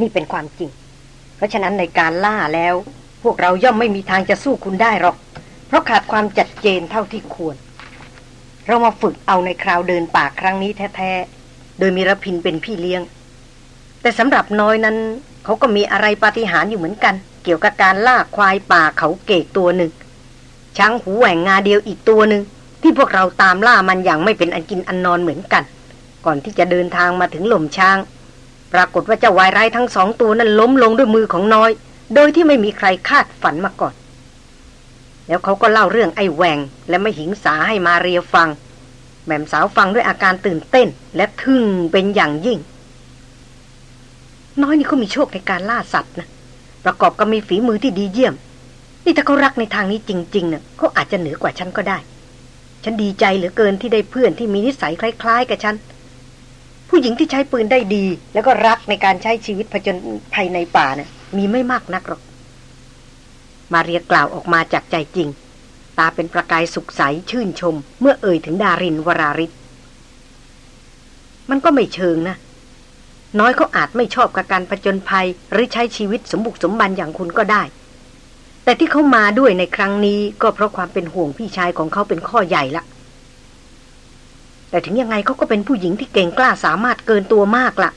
นี่เป็นความจริง เพราะฉะนั้นในการล่าแล้ว พวกเราย่อมไม่มีทางจะสู้คุณได้หรอก เพราะขาดความจัดเจนเท่าที่ควร เรามาฝึกเอาในคราวเดินป่าครั้งนี้แท้ๆ โดยมีรพินเป็นพี่เลี้ยง แต่สำหรับน้อยนั้นเขาก็มีอะไรปาฏิหาริย์อยู่เหมือนกัน เกี่ยวกับการล่าควายป่าเขาเกกตัวหนึ่ง ช้างหูแหว่งงาเดียวอีกตัวหนึ่งที่พวกเราตามล่ามันอย่างไม่เป็นอันกินอันนอนเหมือนกัน ก่อนที่จะเดินทางมาถึงหล่มช้าง ปรากฏว่าเจ้าวายร้ายทั้งสองตัวนั้นล้มลงด้วยมือของน้อย โดยที่ไม่มีใครคาดฝันมาก่อน แล้วเขาก็เล่าเรื่องไอ้แหวงและไม่หิงสาให้มาเรียฟัง แม่มสาวฟังด้วยอาการตื่นเต้น และทึ่งเป็นอย่างยิ่ง น้อยนี่เขามีโชคในการล่าสัตว์นะประกอบกับมีฝีมือที่ดีเยี่ยม นี่ถ้าเขารักในทางนี้จริงๆเนะ่ะเขาอาจจะเหนือกว่าฉันก็ได้ ฉันดีใจเหลือเกินที่ได้เพื่อนที่มีนิสัยคล้าย ๆ กับฉัน ผู้หญิงที่ใช้ปืนได้ดี แล้วก็รักในการใช้ชีวิตผจญภัยในป่านะ่ะ มีไม่มากนักหรอก มาเรียกล่าวออกมาจากใจจริง ตาเป็นประกายสุขใสชื่นชม เมื่อเอ่ยถึงดารินวราริศมันก็ไม่เชิงนะ น้อยเขาอาจไม่ชอบกับการผจญภัย หรือใช้ชีวิตสมบุกสมบันอย่างคุณก็ได้ แต่ที่เขามาด้วยในครั้งนี้ก็เพราะความเป็นห่วงพี่ชายของเขาเป็นข้อใหญ่ละ แต่ถึงยังไงเขาก็เป็นผู้หญิงที่เก่งกล้าสามารถเกินตัวมากละ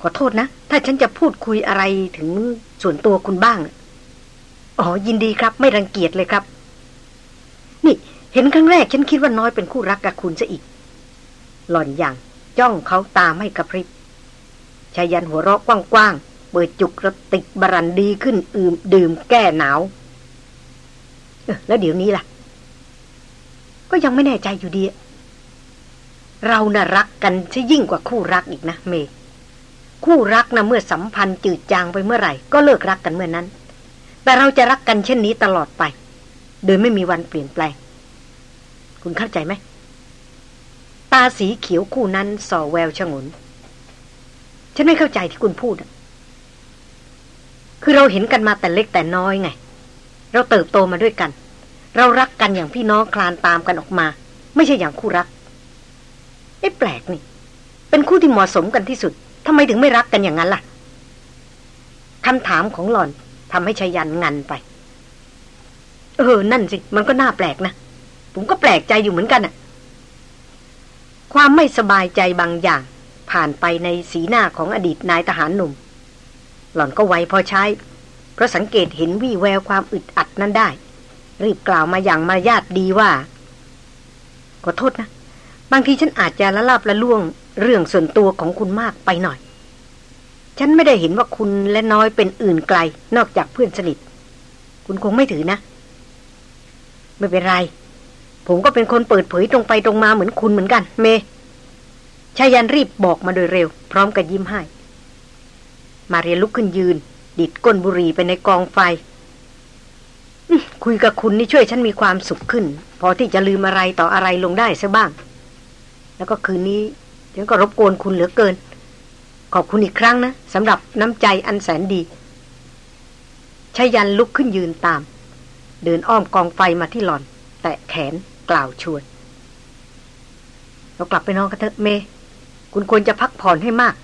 ขอโทษนะ ถ้าฉันจะพูดคุยอะไรถึงส่วนตัวคุณบ้าง อ๋อ ยินดีครับ ไม่รังเกียจเลยครับ นี่เห็นครั้งแรกฉันคิดว่าน้อยเป็นคู่รักกับคุณซะอีก หล่อนอย่างจ้องเขาตาไมให้กระพริบชายันหัวเราะกว้างๆ เปิดจุกระติกบรันดีขึ้นอืมดื่มแก้หนาวแล้วเดี๋ยวนี้ล่ะ ก็ยังไม่แน่ใจอยู่ดี เราน่ะรักกันซะยิ่งกว่าคู่รักอีกนะเม คู่รักนะเมื่อสัมพันธ์จืดจางไปเมื่อไหร่ ก็เลิกรักกันเมื่อนั้น แต่เราจะรักกันเช่นนี้ตลอดไป โดยไม่มีวันเปลี่ยนแปลง คุณเข้าใจไหม ตาสีเขียวคู่นั้นส่อแววชงน ฉันไม่เข้าใจที่คุณพูด คือเราเห็นกันมาแต่เล็กแต่น้อยไง เราเติบโตมาด้วยกัน เรารักกันอย่างพี่น้องคลานตามกันออกมา ไม่ใช่อย่างคู่รัก ไอ้แปลกนี่ เป็นคู่ที่เหมาะสมกันที่สุดทำไมถึงไม่รักกันอย่างนั้นล่ะคำถามของหลอนทำให้ชายันงันไป เออ นั่นสิ มันก็น่าแปลกนะ ผมก็แปลกใจอยู่เหมือนกันอะความไม่สบายใจบางอย่าง ผ่านไปในสีหน้าของอดีตนายทหารหนุ่ม หล่อนก็ไวพอใช้ เพราะสังเกตเห็นวี่แววความอึดอัดนั้นได้ รีบกล่าวมาอย่างมารยาทดีว่า ขอโทษนะ บางทีฉันอาจจะละลาบละล่วงเรื่องส่วนตัวของคุณมากไปหน่อย ฉันไม่ได้เห็นว่าคุณและน้อยเป็นอื่นไกล นอกจากเพื่อนสนิท คุณคงไม่ถือนะ ไม่เป็นไร ผมก็เป็นคนเปิดเผยตรงไปตรงมาเหมือนคุณเหมือนกัน เมชายันรีบบอกมาโดยเร็ว พร้อมกับยิ้มให้ มาเรียนลุกขึ้นยืน ดิดก้นบุหรี่ไปในกองไฟคุยกับคุณนี่ช่วยฉันมีความสุขขึ้น พอที่จะลืมอะไรต่ออะไรลงได้ซะบ้าง แล้วก็คืนนี้ฉันก็รบกวนคุณเหลือเกิน ขอบคุณอีกครั้งนะสำหรับน้ำใจอันแสนดีชายันลุกขึ้นยืนตาม เดินอ้อมกองไฟมาที่หล่อน แตะแขนกล่าวชวน เรากลับไปนอนกันเถอะเม คุณควรจะพักผ่อนให้มาก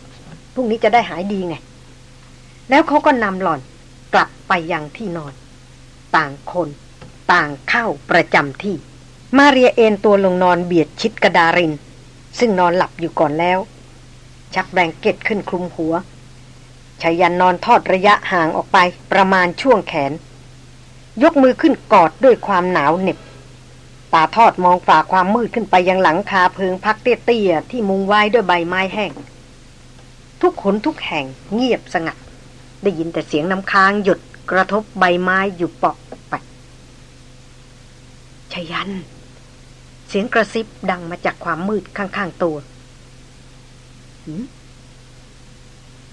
พรุ่งนี้จะได้หายดีไง แล้วเขาก็นำหล่อนกลับไปยังที่นอน ต่างคน ต่างเข้าประจำที่ มาเรียเอนตัวลงนอนเบียดชิดกระดาริน ซึ่งนอนหลับอยู่ก่อนแล้ว ชักแบงเก็ตขึ้นคลุมหัวชายันนอนทอดระยะห่างออกไปประมาณช่วงแขน ยกมือขึ้นกอดด้วยความหนาวเหน็บตาทอดมองฝ่าความมืดขึ้นไปยังหลังคาเพิงพักเตี้ยๆที่มุงไว้ด้วยใบไม้แห้ง ทุกขนทุกแห่งเงียบสงัด ได้ยินแต่เสียงน้ำค้างหยดกระทบใบไม้อยู่ปอกไปชยัน เสียงกระซิบดังมาจากความมืดข้างๆตัว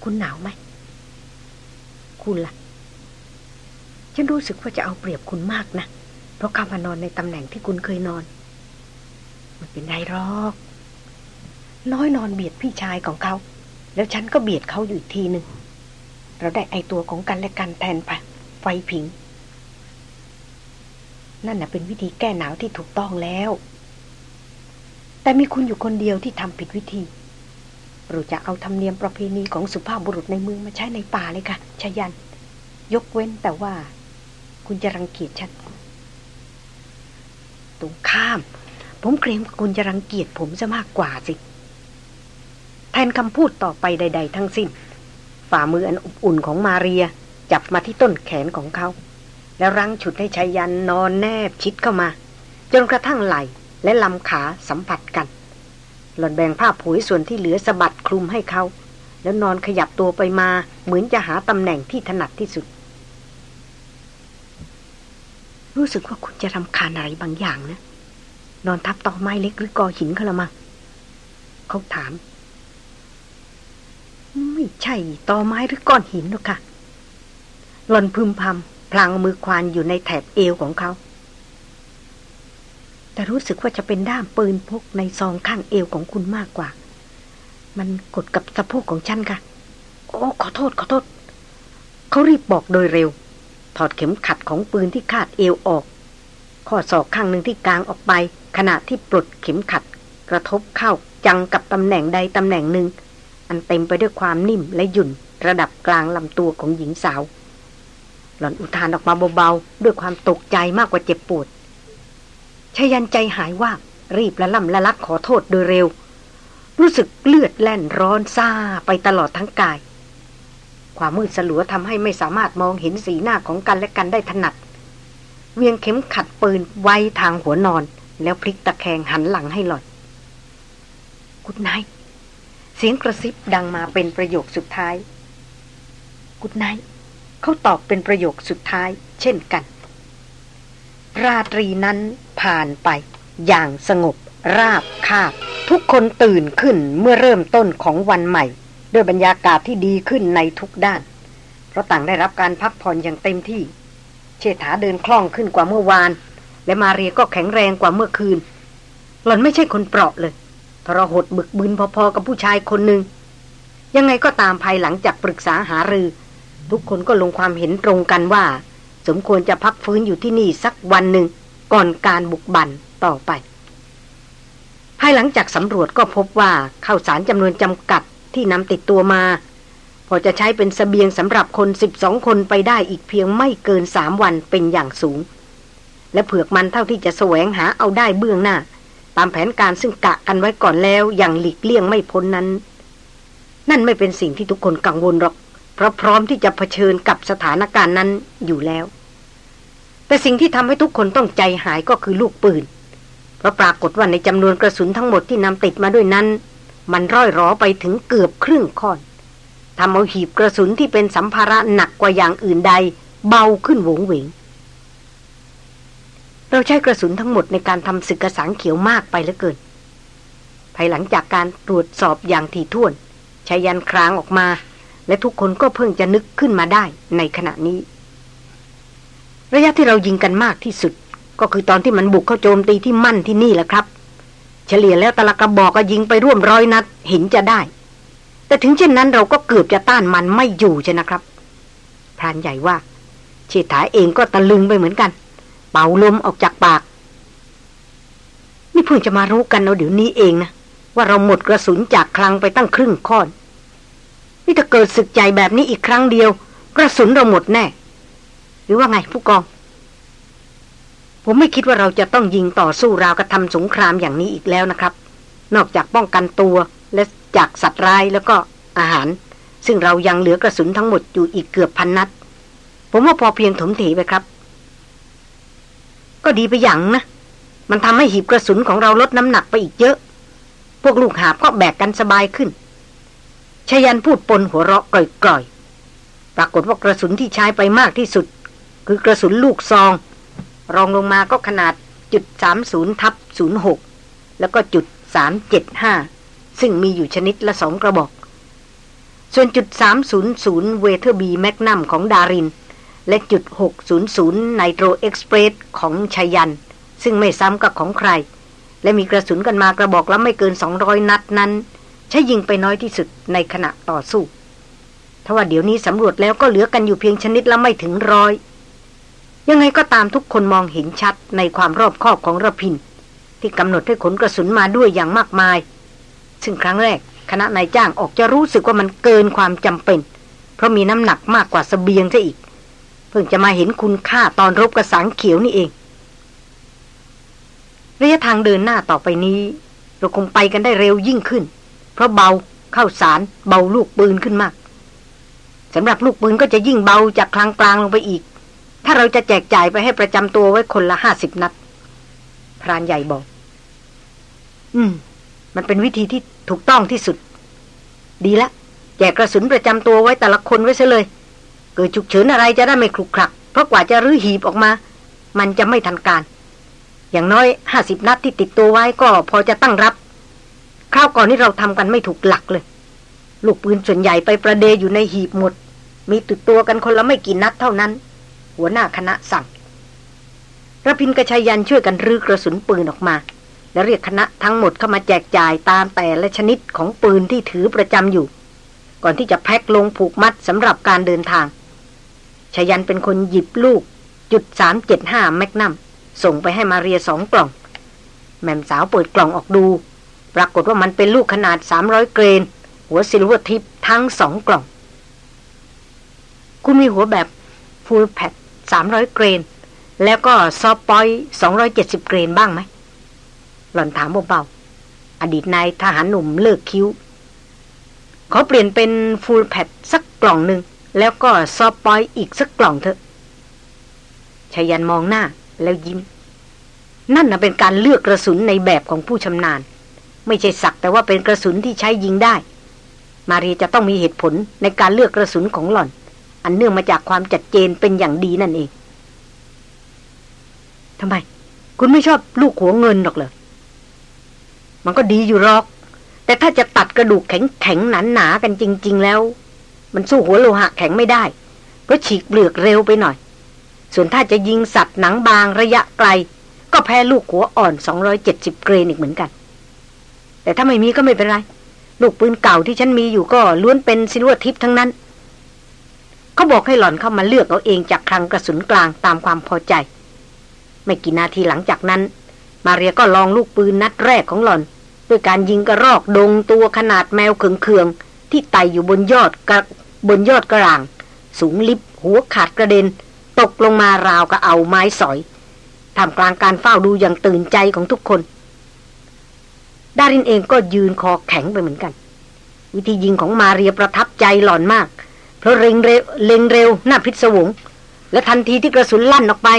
คุณหนาวไหม คุณละ่ะ ฉันรู้สึกว่าจะเอาเปรียบคุณมากนะ เพราะเข้ามานอนในตำแหน่งที่คุณเคยนอน มันเป็นไรหรอก น้อยนอนเบียดพี่ชายของเขา แล้วฉันก็เบียดเขาอยู่อีกทีหนึ่ง เราได้ไอตัวของกันและกันแทนไปไฟผิง นั่นน่ะเป็นวิธีแก้หนาวที่ถูกต้องแล้ว แต่มีคุณอยู่คนเดียวที่ทำผิดวิธีเราจะเอาธรรมเนียมประเพณีของสุภาพบุรุษในเมืองมาใช้ในป่าเลยค่ะชายัน ยกเว้นแต่ว่า คุณจะรังเกียจฉันตรงข้าม ผมเกรงคุณจะรังเกียจผมจะมากกว่าสิ แทนคำพูดต่อไปใด ๆ ทั้งสิ้น ฝ่ามืออันอบอุ่นของมาเรีย จับมาที่ต้นแขนของเขา แล้วรั้งฉุดให้ชายันนอนแนบชิดเข้ามา จนกระทั่งไหล และลำขาสัมผัสกัน หล่อนแบ่งผ้าผุยส่วนที่เหลือสะบัดคลุมให้เขา แล้วนอนขยับตัวไปมาเหมือนจะหาตำแหน่งที่ถนัดที่สุด รู้สึกว่าคุณจะรำคาญอะไรบางอย่างนะ นอนทับตอไม้เล็กหรือกอหินเขาละมั้งเขาถาม ไม่ใช่ตอไม้หรือก้อนหินหรอกค่ะหล่อนพึมพำพลางมือควานอยู่ในแถบเอวของเขา แต่รู้สึกว่าจะเป็นด้ามปืนพกในซองข้างเอวของคุณมากกว่า มันกดกับสะโพกของฉันค่ะ โอ้ขอโทษขอโทษ เขารีบบอกโดยเร็ว ถอดเข็มขัดของปืนที่คาดเอวออก ข้อศอกข้างหนึ่งที่กลางออกไป ขณะที่ปลดเข็มขัด กระทบเข้าจังกับตำแหน่งใดตำแหน่งหนึ่ง อันเต็มไปด้วยความนิ่มและหยุ่น ระดับกลางลำตัวของหญิงสาว หล่อนอุทานออกมาเบาๆด้วยความตกใจมากกว่าเจ็บปวด ชยันใจหายว่ารีบละล่ำละลักขอโทษโดยเร็ว รู้สึกเลือดแล่นร้อนซาไปตลอดทั้งกาย ความมืดสลัวทำให้ไม่สามารถมองเห็นสีหน้าของกันและกันได้ถนัด เวียงเข็มขัดปืนไว้ทางหัวนอน แล้วพลิกตะแคงหันหลังให้หลอดกุดไนเสียงกระซิบดังมาเป็นประโยคสุดท้าย กุดไนเขาตอบเป็นประโยคสุดท้าย เช่นกัน ราตรีนั้นผ่านไป อย่างสงบราบคาบ ทุกคนตื่นขึ้นเมื่อเริ่มต้นของวันใหม่ ด้วยบรรยากาศที่ดีขึ้นในทุกด้าน เพราะต่างได้รับการพักผ่อนอย่างเต็มที่ เชษฐาเดินคล่องขึ้นกว่าเมื่อวาน และมาเรียก็แข็งแรงกว่าเมื่อคืน หล่อนไม่ใช่คนเปราะเลยทรหดบึกบึนพอๆกับผู้ชายคนหนึ่งยังไงก็ตามภายหลังจากปรึกษาหารือ ทุกคนก็ลงความเห็นตรงกันว่า สมควรจะพักฟื้นอยู่ที่นี่สักวันหนึ่งก่อนการบุกบันต่อไป ภายหลังจากสำรวจก็พบว่าข้าวสารจำนวนจำกัดที่นำติดตัวมา พอจะใช้เป็นสเสบียงสำหรับคนสิบองคนไปได้อีกเพียงไม่เกินสามวันเป็นอย่างสูง และเผือกมันเท่าที่จะแสวงหาเอาได้เบื้องหน้า ตามแผนการซึ่งกะกันไว้ก่อนแล้วอย่างหลีกเลี่ยงไม่พ้นนั้น นั่นไม่เป็นสิ่งที่ทุกคนกังวลหรอก เพราะพร้อมที่จะเผชิญกับสถานการณ์นั้นอยู่แล้ว แต่สิ่งที่ทำให้ทุกคนต้องใจหายก็คือลูกปืน เพราะปรากฏว่าในจำนวนกระสุนทั้งหมดที่นำติดมาด้วยนั้น มันร่อยรอไปถึงเกือบครึ่งค่อนทำเอาหีบกระสุนที่เป็นสัมภาระหนักกว่าอย่างอื่นใด เบาขึ้นหวงเหวงเราใช้กระสุนทั้งหมดในการทำศึกกระสังเขียวมากไปเหลือเกิน ภายหลังจากการตรวจสอบอย่างถี่ถ้วนชายันครางออกมา และทุกคนก็เพิ่งจะนึกขึ้นมาได้ในขณะนี้ ระยะที่เรายิงกันมากที่สุด ก็คือตอนที่มันบุกเข้าโจมตีที่มั่นที่นี่แหละครับ เฉลี่ยแล้วตะละกระบอกก็ยิงไปร่วมร้อยนัดเห็นจะได้ แต่ถึงเช่นนั้นเราก็เกือบจะต้านมันไม่อยู่ใช่นะครับพรานใหญ่ว่า เชษฐาเองก็ตะลึงไปเหมือนกัน เป่าลมออกจากปากนี่เพิ่งจะมารู้กันเอาเดี๋ยวนี้เองนะว่าเราหมดกระสุนจากคลังไปตั้งครึ่งค้อนนี่ถ้าเกิดศึกใจแบบนี้อีกครั้งเดียว กระสุนเราหมดแน่ หรือว่าไงผู้กอง ผมไม่คิดว่าเราจะต้องยิงต่อสู้ราวกระทำสงครามอย่างนี้อีกแล้วนะครับ นอกจากป้องกันตัวและจากสัตว์ร้ายแล้วก็อาหาร ซึ่งเรายังเหลือกระสุนทั้งหมดอยู่อีกเกือบพันนัด ผมว่าพอเพียงถมถีไปครับ ก็ดีไปอย่างนะ มันทำให้หีบกระสุนของเราลดน้ำหนักไปอีกเยอะ พวกลูกหาบก็แบกกันสบายขึ้นไชยันต์พูดปนหัวเราะกร่อยๆ ปรากฏว่ากระสุนที่ใช้ไปมากที่สุด คือกระสุนลูกซอง รองลงมาก็ขนาดจุดสามศูนย์ทับศูนย์หกแล้วก็จุดสามเจ็ดห้าซึ่งมีอยู่ชนิดละสองกระบอก ส่วนจุดสามศูนย์ศูนย์ Weatherby Magnum ของดาริน และจุดหกศูนย์ศูนย์ Nitro Express ของไชยันต์ ซึ่งไม่ซ้ำกับของใคร และมีกระสุนกันมากระบอกแล้วไม่เกินสองร้อยนัดนั้น ใช้ยิงไปน้อยที่สุดในขณะต่อสู้ทว่าเดี๋ยวนี้สำรวจแล้วก็เหลือกันอยู่เพียงชนิดละไม่ถึงร้อย ยังไงก็ตามทุกคนมองเห็นชัดในความรอบคอบของระพิน ที่กำหนดให้ขนกระสุนมาด้วยอย่างมากมาย ซึ่งครั้งแรก คณะนายจ้างออกจะรู้สึกว่ามันเกินความจำเป็น เพราะมีน้ำหนักมากกว่าสเสบียงซะอีก เพิ่งจะมาเห็นคุณค่าตอนรบกระสังเขียวนี่เองระยะทางเดินหน้าต่อไปนี้ เราคงไปกันได้เร็วยิ่งขึ้น เพราะเบาเข้าสารเบาลูกปืนขึ้นมากสำหรับลูกปืนก็จะยิ่งเบาจากกลางกลางลงไปอีก ถ้าเราจะแจกจ่ายไปให้ประจำตัวไว้คนละห้าสิบนัด พรานใหญ่บอก อืม มันเป็นวิธีที่ถูกต้องที่สุด ดีละ แจกกระสุนประจำตัวไว้แต่ละคนไว้ซะเลย เกิดฉุกเฉินอะไรจะได้ไม่คลุกคลัก เพราะกว่าจะรื้อหีบออกมา มันจะไม่ทันการ อย่างน้อยห้าสิบนัดที่ติดตัวไว้ก็พอจะตั้งรับคราวก่อนที่เราทำกันไม่ถูกหลักเลย ลูกปืนส่วนใหญ่ไปประเดยอยู่ในหีบหมด มีติดตัวกันคนละไม่กี่นัดเท่านั้น หัวหน้าคณะสั่งระพินกระชายันช่วยกันรื้อกระสุนปืนออกมา และเรียกคณะทั้งหมดเข้ามาแจกจ่ายตามแต่ละชนิดของปืนที่ถือประจำอยู่ ก่อนที่จะแพ็คลงผูกมัดสำหรับการเดินทางไชยันต์เป็นคนหยิบลูกจุดสามเจ็ดห้า Magnum ส่งไปให้มาเรียสองกล่อง แหม่มสาวเปิดกล่องออกดู ปรากฏว่ามันเป็นลูกขนาดสามร้อย grain หัว silvertip ทั้งสองกล่อง คุณมีหัวแบบ full patch สามร้อย grain แล้วก็ soft point สองร้อยเจ็ดสิบ grain บ้างไหม หล่อนถามเบาๆอดีตนายทหารหนุ่มเลิกคิ้วเขาเปลี่ยนเป็นฟูลแพดสักกล่องหนึ่ง แล้วก็ซอปอยอีกสักกล่องเถอะชายันมองหน้าแล้วยิ้ม นั่นนะเป็นการเลือกกระสุนในแบบของผู้ชำนาญ ไม่ใช่สักแต่ว่าเป็นกระสุนที่ใช้ยิงได้ มารีจะต้องมีเหตุผลในการเลือกกระสุนของหล่อน อันเนื่องมาจากความจัดเจนเป็นอย่างดีนั่นเองทำไม คุณไม่ชอบลูกหัวเงินหรอกเหรอ มันก็ดีอยู่หรอก แต่ถ้าจะตัดกระดูกแข็งแข็งหนาหนากันจริง ๆ แล้ว มันสู้หัวโลหะแข็งไม่ได้ เพราะฉีกเปลือกเร็วไปหน่อย ส่วนถ้าจะยิงสัตว์หนังบางระยะไกล ก็แพ้ลูกหัวอ่อน 270 grain อีกเหมือนกัน แต่ถ้าไม่มีก็ไม่เป็นไร ลูกปืนเก่าที่ฉันมีอยู่ก็ล้วนเป็น silvertip ทั้งนั้น เขาบอกให้หล่อนเข้ามาเลือกเอาเองจากคลังกระสุนกลางตามความพอใจ ไม่กี่นาทีหลังจากนั้น มาเรียก็ลองลูกปืนนัดแรกของหล่อนด้วยการยิงกระรอกดงตัวขนาดแมวเคืองๆที่ไต่อยู่บนยอดกระบนยอดกระราง สูงลิบหัวขาดกระเด็น ตกลงมาราวกับเอาไม้สอยทำกลางการเฝ้าดูอย่างตื่นใจของทุกคน ดารินเองก็ยืนคอแข็งไปเหมือนกัน วิธียิงของมาเรียประทับใจหล่อนมาก เพราะเร็งเร็วเล็งเร็วหน้าพิศวง และทันทีที่กระสุนลั่นออกไป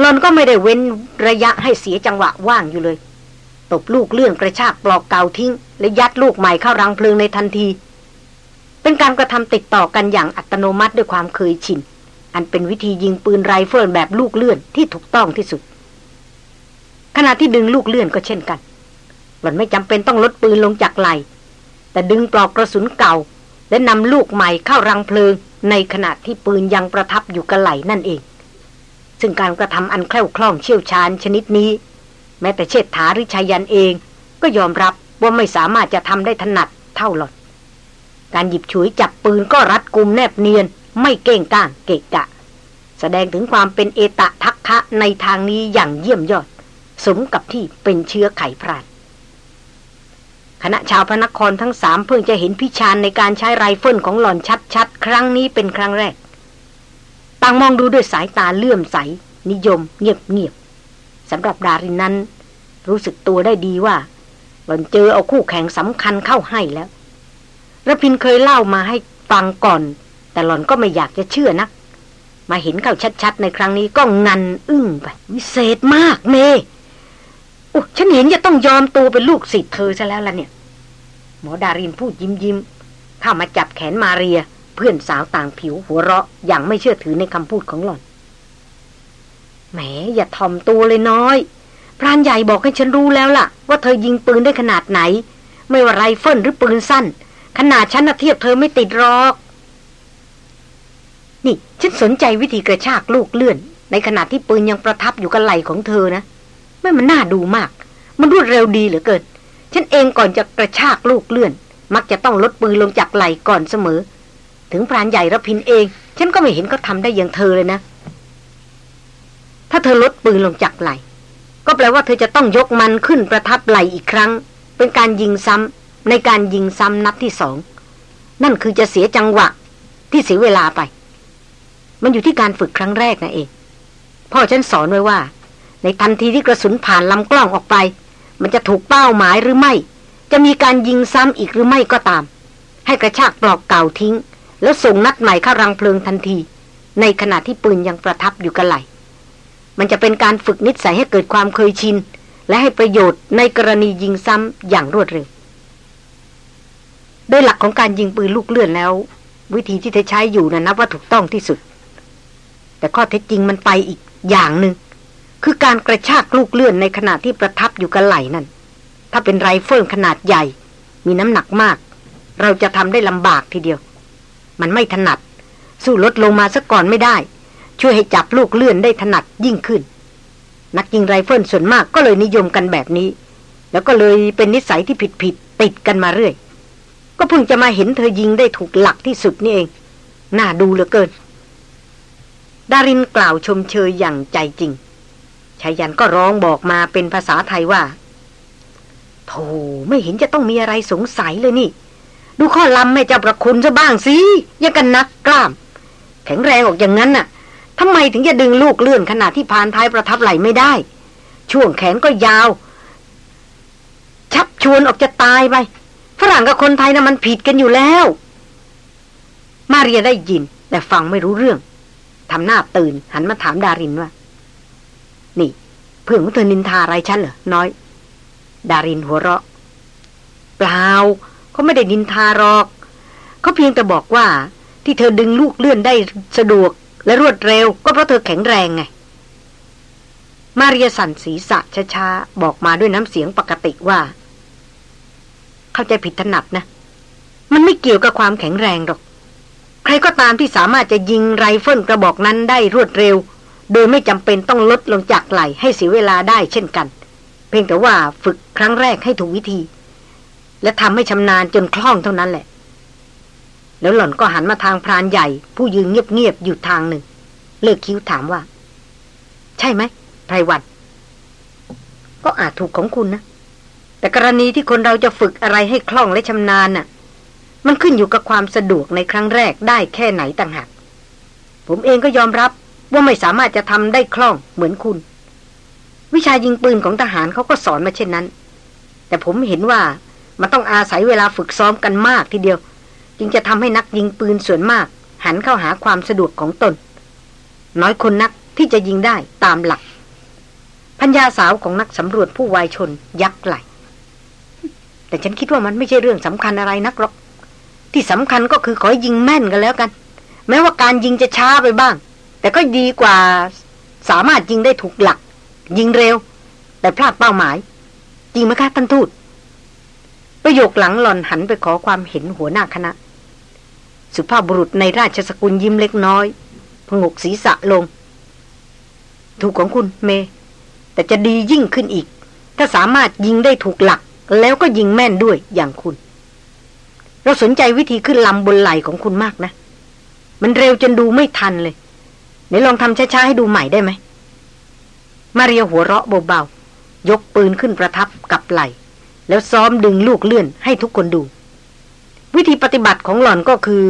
หล่อนก็ไม่ได้เว้นระยะให้เสียจังหวะว่างอยู่เลย ตบลูกเลื่อนกระชากปลอกเก่าทิ้ง และยัดลูกใหม่เข้ารังเพลิงในทันที เป็นการกระทำติดต่อกันอย่างอัตโนมัติด้วยความเคยชิน อันเป็นวิธียิงปืนไรเฟิลแบบลูกเลื่อนที่ถูกต้องที่สุด ขณะที่ดึงลูกเลื่อนก็เช่นกัน หล่อนไม่จำเป็นต้องลดปืนลงจากไหล่แต่ดึงปลอกกระสุนเก่า และนำลูกใหม่เข้ารังเพลิง ในขณะที่ปืนยังประทับอยู่กับไหลนั่นเอง ซึ่งการกระทำอันแคล่วคล่องเชี่ยวชาญชนิดนี้ แม้แต่เชษฐาหรือชายันเอง ก็ยอมรับว่าไม่สามารถจะทำได้ถนัดเท่าหลอนการหยิบฉวยจับปืนก็รัดกุมแนบเนียน ไม่เก่งก้างเกะกะ แสดงถึงความเป็นเอตะทักคะในทางนี้อย่างเยี่ยมยอด สมกับที่เป็นเชื้อไข่พราน คณะชาวพระนครทั้งสามเพิ่งจะเห็นพิชานในการใช้ไรเฟิลของหล่อนชัดๆ ครั้งนี้เป็นครั้งแรก ต่างมองดูด้วยสายตาเลื่อมใส นิยม เงียบๆสำหรับดารินนั้น รู้สึกตัวได้ดีว่า หล่อนเจอเอาคู่แข่งสำคัญเข้าให้แล้วรพินทร์เคยเล่ามาให้ฟังก่อน แต่หล่อนก็ไม่อยากจะเชื่อนักมาเห็นเข้าชัดๆ ในครั้งนี้ก็งันอึ้งไปวิเศษมากเม ฉันเห็นจะต้องยอมตัวเป็นลูกศิษย์เธอซะแล้วล่ะเนี่ย หมอดารินพูดยิ้มยิ้มเข้ามาจับแขนมาเรีย เพื่อนสาวต่างผิวหัวเราะอย่างไม่เชื่อถือในคำพูดของหล่อน แหมอย่าทอมตัวเลยน้อย พรานใหญ่บอกให้ฉันรู้แล้วล่ะ ว่าเธอยิงปืนได้ขนาดไหน ไม่ว่าไรเฟิลหรือปืนสั้น ขนาดฉันนะเทียบเธอไม่ติดหรอกนี่ฉันสนใจวิธีกระชากลูกเลื่อน ในขณะที่ปืนยังประทับอยู่กับไหล่ของเธอนะ ไม่มันน่าดูมาก มันรวดเร็วดีเหลือเกิน ฉันเองก่อนจะกระชากลูกเลื่อน มักจะต้องลดปืนลงจากไหล่ก่อนเสมอ ถึงพรานใหญ่ระพินเอง ฉันก็ไม่เห็นเขาทาได้อย่างเธอเลยนะ ถ้าเธอลดปืนลงจากไหล่ ก็แปลว่าเธอจะต้องยกมันขึ้นประทับไหล่อีกครั้ง เป็นการยิงซ้ำในการยิงซ้ำนัดที่สอง นั่นคือจะเสียจังหวะ ที่เสียเวลาไป มันอยู่ที่การฝึกครั้งแรกนะเองพ่อฉันสอนไว้ว่า ในทันทีที่กระสุนผ่านลำกล้องออกไป มันจะถูกเป้าหมายหรือไม่ จะมีการยิงซ้ำอีกหรือไม่ก็ตาม ให้กระชากปลอกเก่าทิ้ง แล้วส่งนัดใหม่เข้ารังเพลิงทันที ในขณะที่ปืนยังประทับอยู่กันไหลมันจะเป็นการฝึกนิสัยให้เกิดความเคยชิน และให้ประโยชน์ในกรณียิงซ้ำอย่างรวดเร็วโดยหลักของการยิงปืนลูกเลื่อนแล้ว วิธีที่เธอใช้อยู่นะนับว่าถูกต้องที่สุด แต่ข้อเท็จจริงมันไปอีกอย่างหนึ่ง คือการกระชากลูกเลื่อนในขณะที่ประทับอยู่กับไหล่นั่น ถ้าเป็นไรเฟิลขนาดใหญ่ มีน้ำหนักมาก เราจะทำได้ลำบากทีเดียว มันไม่ถนัด สู้ลดลงมาซะก่อนไม่ได้ ช่วยให้จับลูกเลื่อนได้ถนัดยิ่งขึ้น นักยิงไรเฟิลส่วนมากก็เลยนิยมกันแบบนี้ แล้วก็เลยเป็นนิสัยที่ผิดผิดติดกันมาเรื่อย ก็เพิ่งจะมาเห็นเธอยิงได้ถูกหลักที่สุดนี่เอง น่าดูเหลือเกิน ดารินกล่าวชมเชยอย่างใจจริง ชายันก็ร้องบอกมาเป็นภาษาไทยว่าโธ่ไม่เห็นจะต้องมีอะไรสงสัยเลยนี่ ดูข้อลำแม่เจ้าประคุณซะบ้างสิยังกันนักกล้าม แข็งแรงออกอย่างนั้นน่ะทำไมถึงจะดึงลูกเลื่อนขนาดที่พานท้ายประทับไหลไม่ได้ ช่วงแขนก็ยาว ชับชวนออกจะตายไปฝรั่งกับคนไทยนะ่ะมันผิดกันอยู่แล้ว มาเรียได้ยิน แต่ฟังไม่รู้เรื่องทำหน้าตื่นหันมาถามดารินว่า เพื่อนของเธอนินทาอะไรฉันเหรอ น้อย ดารินหัวเราะ เปล่าเขาไม่ได้นินทาหรอก เขาเพียงแต่บอกว่า ที่เธอดึงลูกเลื่อนได้สะดวก และรวดเร็ว ก็เพราะเธอแข็งแรงไง มาเรียสันศีษะช้าๆ บอกมาด้วยน้ำเสียงปกติว่า เข้าใจผิดถนัดนะ มันไม่เกี่ยวกับความแข็งแรงหรอก ใครก็ตามที่สามารถจะยิงไรเฟิลกระบอกนั้นได้รวดเร็ว โดยไม่จำเป็นต้องลดลงจากไหลให้เสียเวลาได้เช่นกัน เพียงแต่ว่าฝึกครั้งแรกให้ถูกวิธี และทำให้ชำนาญจนคล่องเท่านั้นแหละ แล้วหล่อนก็หันมาทางพรานใหญ่ ผู้ยืนเงียบๆอยู่ทางหนึ่ง เลิกคิ้วถามว่า ใช่ไหมไพรวันก็อาจถูกของคุณนะ แต่กรณีที่คนเราจะฝึกอะไรให้คล่องและชำนาญน่ะ มันขึ้นอยู่กับความสะดวกในครั้งแรกได้แค่ไหนต่างหากผมเองก็ยอมรับ ว่าไม่สามารถจะทำได้คล่องเหมือนคุณ วิชายิงปืนของทหารเขาก็สอนมาเช่นนั้น แต่ผมเห็นว่ามันต้องอาศัยเวลาฝึกซ้อมกันมากทีเดียว จึงจะทำให้นักยิงปืนส่วนมาก หันเข้าหาความสะดวกของตน น้อยคนนักที่จะยิงได้ตามหลัก พัญญาสาวของนักสำรวจผู้วายชนยักไหลแต่ฉันคิดว่ามันไม่ใช่เรื่องสำคัญอะไรนักหรอก ที่สำคัญก็คือขอยิงแม่นกันแล้วกัน แม้ว่าการยิงจะช้าไปบ้าง แต่ก็ดีกว่า สามารถยิงได้ถูกหลัก ยิงเร็ว แต่พลาดเป้าหมาย จริงไหมคะท่านทูตประโยคหลังหล่อนหันไปขอความเห็นหัวหน้าคณะ สุภาพบุรุษในราชสกุลยิ้มเล็กน้อยพงกศีรษะลง ถูกของคุณเม แต่จะดียิ่งขึ้นอีก ถ้าสามารถยิงได้ถูกหลัก แล้วก็ยิงแม่นด้วยอย่างคุณ เราสนใจวิธีขึ้นลำบนไหลของคุณมากนะ มันเร็วจนดูไม่ทันเลย ไหนลองทำช้าๆให้ดูใหม่ได้ไหม มาเรียหัวเราะเบาๆ ยกปืนขึ้นประทับกับไหลแล้วซ้อมดึงลูกเลื่อนให้ทุกคนดู วิธีปฏิบัติของหล่อนก็คือ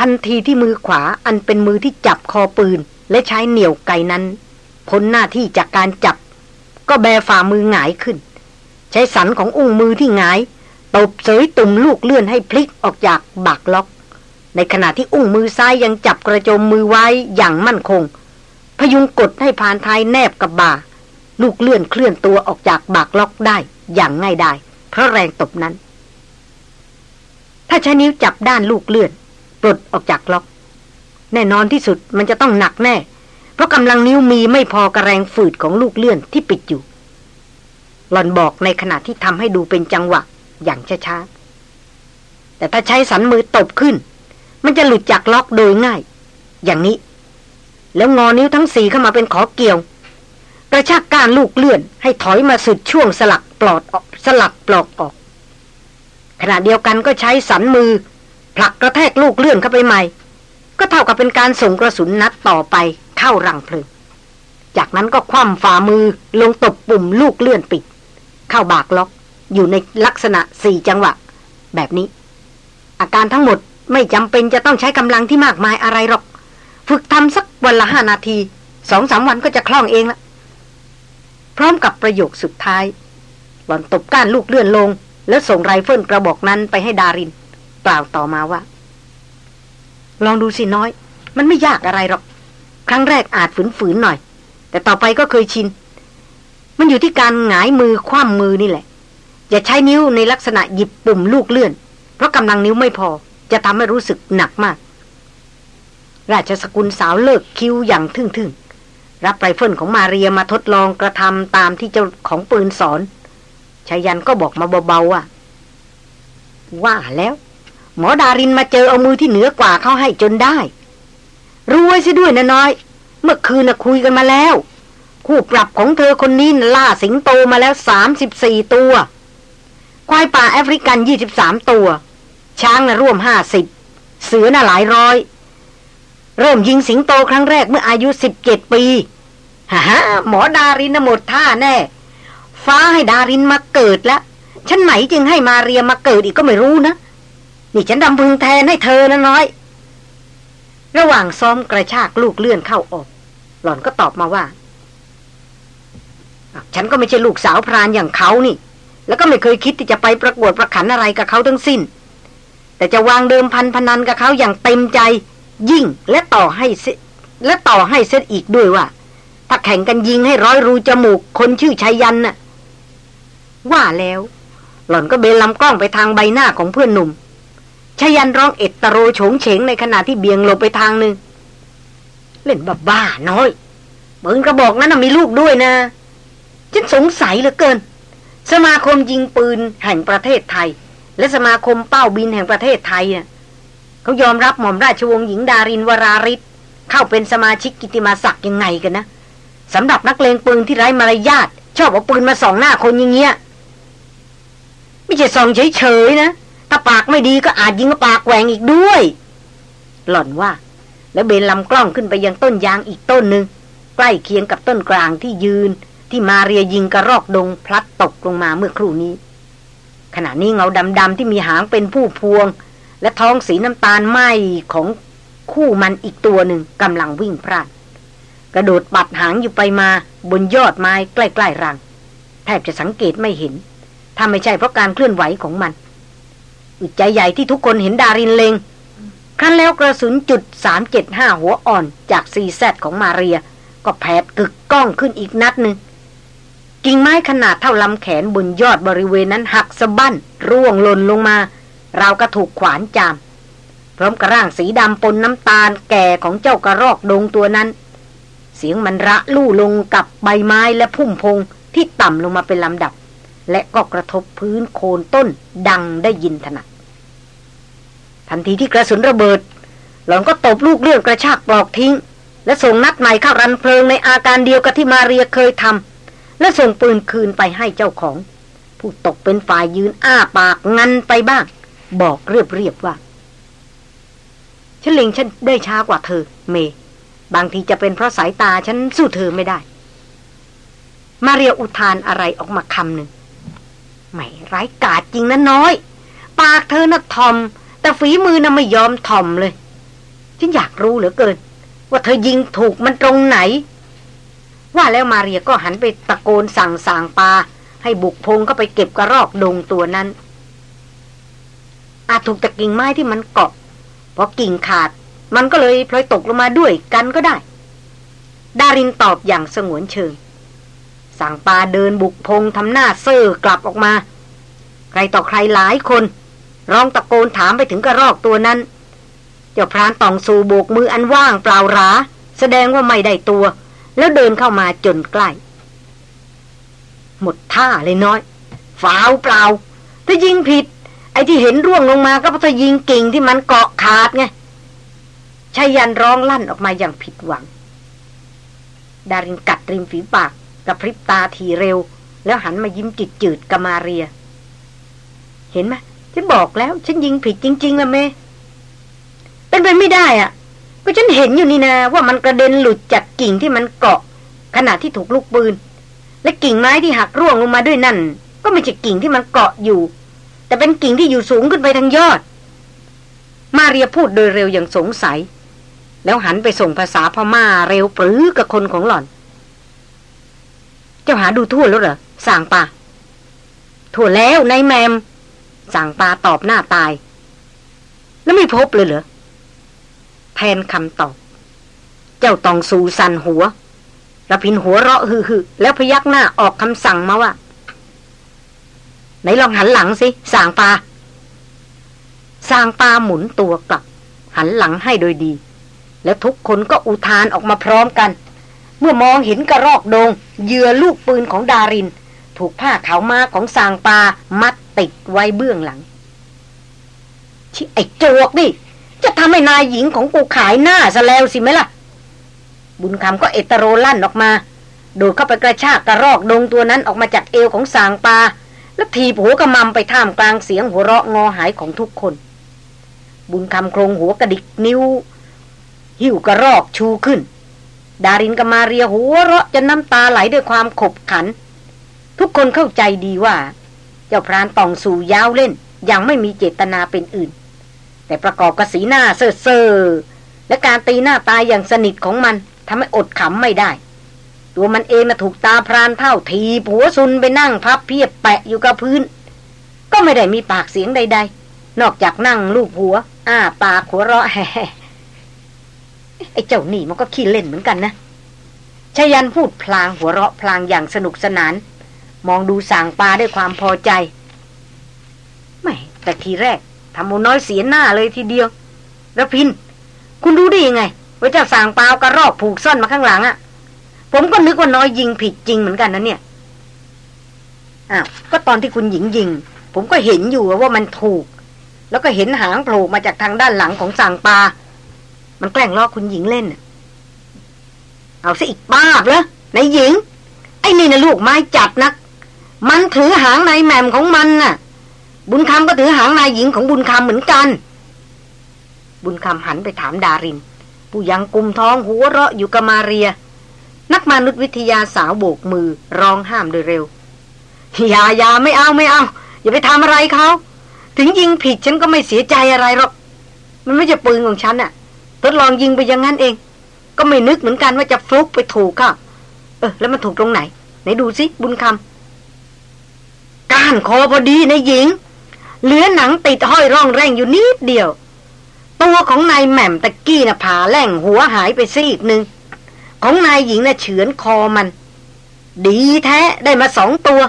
ทันทีที่มือขวาอันเป็นมือที่จับคอปืน และใช้เหนี่ยวไกนั้น พ้นหน้าที่จากการจับ ก็แบฝ่ามือหงายขึ้น ใช้สันของอุ้งมือที่หงายตบเสยตุ่มลูกเลื่อนให้พลิกออกจากบักล็อก ในขณะที่อุ้งมือซ้ายยังจับกระโจมมือไว้อย่างมั่นคง พยุงกดให้ผ่านท้ายแนบกับบ่า ลูกเลื่อนเคลื่อนตัวออกจากบักล็อกได้อย่างง่ายดายเพราะแรงตบนั้น ถ้าใช้นิ้วจับด้านลูกเลื่อนปลดออกจากล็อก แน่นอนที่สุดมันจะต้องหนักแน่ เพราะกำลังนิ้วมีไม่พอกระแรงฝืดของลูกเลื่อนที่ปิดอยู่หลอนบอกในขณะที่ทำให้ดูเป็นจังหวะอย่างช้าๆแต่ถ้าใช้สันมือตบขึ้น มันจะหลุดจากล็อกโดยง่าย อย่างนี้ แล้วงอนิ้วทั้งสี่เข้ามาเป็นขอเกี่ยว กระชากการลูกเลื่อนให้ถอยมาสุดช่วงสลักปลอดออกสลักปลอกออก ขณะเดียวกันก็ใช้สันมือ ผลักกระแทกลูกเลื่อนเข้าไปใหม่ ก็เท่ากับเป็นการส่งกระสุนนัดต่อไปเข้ารังเพลิงจากนั้นก็คว่ำฝ่ามือลงตบปุ่มลูกเลื่อนปิด เข้าบากล็อกอยู่ในลักษณะสี่จังหวะ แบบนี้ อาการทั้งหมด ไม่จำเป็นจะต้องใช้กำลังที่มากมายอะไรหรอก ฝึกทำสักวันละห้านาทีสองสามวันก็จะคล่องเองละพร้อมกับประโยคสุดท้าย หล่อนตบก้านลูกเลื่อนลง แล้วส่งไรเฟิลกระบอกนั้นไปให้ดารินกล่าวต่อมาว่า ลองดูสิน้อย มันไม่ยากอะไรหรอก ครั้งแรกอาจฝืนๆหน่อย แต่ต่อไปก็เคยชิน มันอยู่ที่การหงายมือคว่ำมือนี่แหละ อย่าใช้นิ้วในลักษณะหยิบปุ่มลูกเลื่อน เพราะกำลังนิ้วไม่พอ จะทำให้รู้สึกหนักมาก ราชสกุลสาวเลิกคิ้วอย่างทึ่งๆ รับไรเฟิลของมาเรียมาทดลองกระทำตามที่เจ้าของปืนสอนไชยันต์ก็บอกมาเบาๆว่าว่าแล้ว หมอดารินมาเจอเอามือที่เหนือกว่าเขาให้จนได้ รู้ไว้สิด้วยนะน้อย เมื่อคืนนะคุยกันมาแล้ว คู่ปรับของเธอคนนี้ล่าสิงโตมาแล้วสามสิบสี่ตัว ควายป่าแอฟริกันยี่สิบสามตัว ช้างนะร่วมห้าสิบเสือน่ะหลายร้อย เริ่มยิงสิงโตครั้งแรกเมื่ออายุสิบเจ็ดปีฮ่าหมอดารินหมดท่าแน่ ฟ้าให้ดารินมาเกิดแล้วฉันไหนจึงให้มาเรียมาเกิดอีกก็ไม่รู้นะ นี่ฉันดำพึงแทนให้เธอนะน้อย ระหว่างซ้อมกระชากลูกเลื่อนเข้าออก หล่อนก็ตอบมาว่า ฉันก็ไม่ใช่ลูกสาวพรานอย่างเขานี่ แล้วก็ไม่เคยคิดที่จะไปประกวดประขันอะไรกับเขาทั้งสิ้น แต่จะวางเดิมพันพนันกับเขาอย่างเต็มใจ ยิ่งและต่อให้และต่อให้เซตอีกด้วยว่า ถ้าแข่งกันยิงให้ร้อยรูจมูกคนชื่อชัยยันน่ะ ว่าแล้ว หล่อนก็เบนลำกล้องไปทางใบหน้าของเพื่อนหนุ่มชยันร้องเอตโรโฉงเฉงในขณะที่เบียงหลงไปทางหนึ่ง เล่นบ้าบ้าน้อยปืนกระบอกนั้นมีลูกด้วยนะ ฉันสงสัยเหลือเกิน สมาคมยิงปืนแห่งประเทศไทย และสมาคมเป้าบินแห่งประเทศไทยเน่ะเขายอมรับหม่อมราชวงศ์หญิงดารินวราริศเข้าเป็นสมาชิกกิติมาศักดิ์ยังไงกันนะสำหรับนักเลงปืนที่ไร้มารยาทชอบเอาปืนมาส่องหน้าคนอย่างเงี้ยไม่ใช่ส่องเฉยๆนะถ้าปากไม่ดีก็อาจยิงปากแหวงอีกด้วย หล่อนว่า แล้วเบนลำกล้องขึ้นไปยังต้นยางอีกต้นหนึ่งใกล้เคียงกับต้นกลางที่ยืนที่มาเรียยิงกระรอกดงพลัดตกลงมาเมื่อครู่นี้ ขณะนี้เงาดำๆที่มีหางเป็นผู้พวง และท้องสีน้ำตาลไหมของคู่มันอีกตัวหนึ่งกำลังวิ่งพลาดกระโดดปัดหางอยู่ไปมาบนยอดไม้ใกล้ๆรัง แทบจะสังเกตไม่เห็น ถ้าไม่ใช่เพราะการเคลื่อนไหวของมันอึดใจใหญ่ที่ทุกคนเห็นดารินเลงครั้นแล้วกระสุนจุดสามเจ็ดห้าหัวอ่อนจากซีแซดของมาเรีย ก็แผดกึกก้องขึ้นอีกนัดหนึ่ง กิ่งไม้ขนาดเท่าลำแขนบนยอดบริเวณนั้นหักสะบั้น ร่วงหล่นลงมา เราก็ถูกขวานจาม พร้อมกระร่างสีดำปนน้ำตาลแก่ของเจ้ากระรอกดงตัวนั้น เสียงมันระลู่ลงกับใบไม้และพุ่มพงที่ต่ำลงมาเป็นลำดับ และก็กระทบพื้นโคนต้นดังได้ยินถนัดทันทีที่กระสุนระเบิด หล่อนก็ตบลูกเลื่อนกระชากปลอกทิ้ง และส่งนัดใหม่เข้ารันเพลิงในอาการเดียวกับที่มาเรียเคยทำ และส่งปืนคืนไปให้เจ้าของ ผู้ตกเป็นฝ่ายยืนอ้าปากงันไปบ้าง บอกเรียบๆว่าฉันเล็งฉันได้ช้ากว่าเธอ เม บางทีจะเป็นเพราะสายตาฉันสู้เธอไม่ได้ มาเรียอุทานอะไรออกมาคำหนึ่งไม่ไร้กาดจริงนะน้อย ปากเธอน่ะทอม แต่ฝีมือน่ะไม่ยอมทอมเลย ฉันอยากรู้เหลือเกิน ว่าเธอยิงถูกมันตรงไหน ว่าแล้วมาเรียก็หันไปตะโกนสั่งสางปลาให้บุกพงเข้าไปเก็บกระรอกดงตัวนั้น อาจถูกตะกิ่งไม้ที่มันเกาะพอกิ่งขาด มันก็เลยพลอยตกลงมาด้วยกันก็ได้ ดารินตอบอย่างสงวนเชิง สั่งปลาเดินบุกพงทำหน้าเซ่อกลับออกมา ใครต่อใครหลายคนร้องตะโกนถามไปถึงกระรอกตัวนั้น เจ้าพรานตองสูโบกมืออันว่างเปล่ารา แสดงว่าไม่ได้ตัว แล้วเดินเข้ามาจนใกล้ หมดท่าเลยน้อยฝาวเปล่าถ้ายิงผิด ไอ้ที่เห็นร่วงลงมาก็เพราะยิงกิ่งที่มันเกาะขาดไงชายันร้องลั่นออกมาอย่างผิดหวัง ดารินกัดริมฝีปากกระพริบตาทีเร็ว แล้วหันมายิ้มจิตจืดกมาเรีย เห็นไหมฉันบอกแล้ว ฉันยิงผิดจริง ๆละเม เป็นไปไม่ได้อะ่ะ ก็ฉันเห็นอยู่นี่นะว่ามันกระเด็นหลุดจากกิ่งที่มันเกาะ ขณะที่ถูกลูกปืน และกิ่งไม้ที่หักร่วงลงมาด้วยนั่น ก็ไม่ใช่กิ่งที่มันเกาะอยู่ แต่เป็นกิ่งที่อยู่สูงขึ้นไปทางยอด มาเรียพูดโดยเร็วอย่างสงสัย แล้วหันไปส่งภาษาพม่าเร็วปรือกับคนของหล่อน เจ้าหาดูทั่วแล้วเหรอสางปาทั่วแล้วนายแมมสางปาตอบหน้าตาย แล้วไม่พบเลยเหรอ แทนคำตอบ เจ้าตองสูสันหัวระพินหัวเราะฮือๆแล้วพยักหน้าออกคำสั่งมาว่าไหนลองหันหลังสิสางปาสางปาหมุนตัวกลับ หันหลังให้โดยดี แล้วทุกคนก็อุทานออกมาพร้อมกัน เมื่อมองเห็นกระรอกโดงเหยื่อลูกปืนของดาริน ถูกผ้าขาวมาของสางปามัดติดไว้เบื้องหลังชิไอ้โจกนี่ จะทำให้นายหญิงของกูขายหน้าซะแล้วสิไหมล่ะ บุญคำก็เอตโรลั่นออกมา โดดเข้าไปกระชากกระรอกดงตัวนั้นออกมาจากเอวของสางปา แล้วทีหัวกระมำไปท่ามกลางเสียงหัวเราะงอหายของทุกคน บุญคำโครงหัวกระดิกนิ้ว หิ้วกระรอกชูขึ้น ดารินกมาเรียหัวเราะจนน้ำตาไหลด้วยความขบขัน ทุกคนเข้าใจดีว่า เจ้าพรานตองสู่ยาวเล่นยังไม่มีเจตนาเป็นอื่น แต่ประกอบกับสีหน้าเซ่อเซอและการตีหน้าตายอย่างสนิทของมันทำให้อดขำไม่ได้ ตัวมันเองมาถูกตาพรานเท่าทีผัวซุนไปนั่งพับเพียบแปะอยู่กับพื้น ก็ไม่ได้มีปากเสียงใด ๆ นอกจากนั่งลูบหัว อ้าปากหัวเราะแฮ่ไอ้เจ้านี่มันก็ขี้เล่นเหมือนกันนะชยันพูดพลางหัวเราะพลางอย่างสนุกสนาน มองดูสางปลาด้วยความพอใจ ไม่แต่ทีแรก ทำโมน้อยเสียหน้าเลยทีเดียว แล้วพิน คุณรู้ได้ยังไง ว่าเจ้าสางปลากระรอกผูกซ่อนมาข้างหลังอะผมก็นึกว่าน้อยยิงผิดจริงเหมือนกันนะเนี่ย อ้าว ก็ตอนที่คุณหญิงยิง ผมก็เห็นอยู่ว่ามันถูก แล้วก็เห็นหางโผล่มาจากทางด้านหลังของสางปลามันแกล้งล้อคุณหญิงเล่น เอาซะอีกบ้าเหรอนายหญิง ไอ้นี่นะลูกไม้จัดนัก มันถือหางนายแหม่มของมันน่ะ บุญคำก็ถือหางนายหญิงของบุญคำเหมือนกัน บุญคำหันไปถามดาริน ผู้ยังกุมท้องหัวเราะอยู่กับมาเรีย นักมนุษยวิทยาสาวโบกมือร้องห้ามโดยเร็วอย่าอย่าไม่เอาไม่เอา อย่าไปทำอะไรเขาถึงยิงผิดฉันก็ไม่เสียใจอะไรหรอก มันไม่ใช่ปืนของฉันอะทดลองยิงไปอย่างนั้นเอง ก็ไม่นึกเหมือนกันว่าจะฟลุกไปถูกค่ะเออ แล้วมันถูกตรงไหน ไหนดูสิบุญคำก้านคอพอดีในหญิง เหลือหนังติดห้อยร่องแรงอยู่นิดเดียว ตัวของนายแหม่มตะกี้น่ะผ่าแหล่งหัวหายไปซีกหนึ่งของนายหญิงนะ่ะเฉือนคอมัน ดีแท้ได้มาสองตัว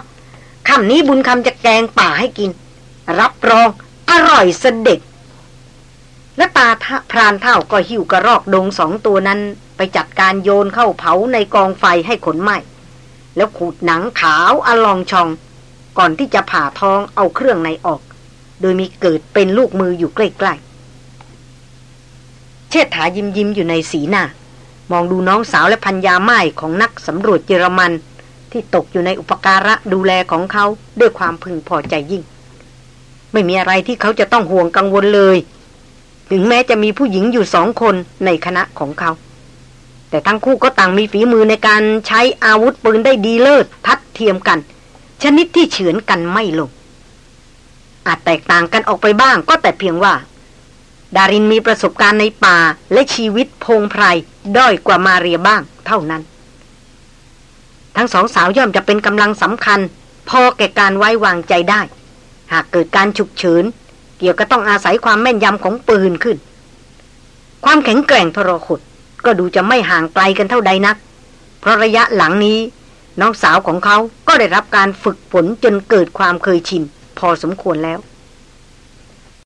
คำนี้บุญคำจะแกงป่าให้กิน รับรองอร่อยเสด็จและตาพรานเท่าก็หิวกระรอกดงสองตัวนั้นไปจัดการโยนเข้าเผาในกองไฟให้ขนไหมแล้วขูดหนังขาวอลองชอง ก่อนที่จะผ่าทองเอาเครื่องในออก โดยมีเกิดเป็นลูกมืออยู่ใกล้ๆ เชิดถายิ้มยิ้มอยู่ในสีหน้า มองดูน้องสาวและพัญญาไม้ของนักสำรวจเยอรมัน ที่ตกอยู่ในอุปการะดูแลของเขาด้วยความพึงพอใจยิ่ง ไม่มีอะไรที่เขาจะต้องห่วงกังวลเลย ถึงแม้จะมีผู้หญิงอยู่สองคนในคณะของเขา แต่ทั้งคู่ก็ต่างมีฝีมือในการใช้อาวุธปืนได้ดีเลิศทัดเทียมกัน ชนิดที่เฉือนกันไม่ลง อาจแตกต่างกันออกไปบ้างก็แต่เพียงว่า ดารินมีประสบการณ์ในป่าและชีวิตพงไพรด้อยกว่ามาเรียบ้างเท่านั้น ทั้งสองสาวย่อมจะเป็นกำลังสำคัญ พอแก่การไว้วางใจได้ หากเกิดการฉุกเฉินเกี่ยวก็ต้องอาศัยความแม่นยำของปืนขึ้น ความแข็งแกร่งทรหดก็ดูจะไม่ห่างไกลกันเท่าใดนัก เพราะระยะหลังนี้ น้องสาวของเขาก็ได้รับการฝึกฝนจนเกิดความเคยชิน พอสมควรแล้ว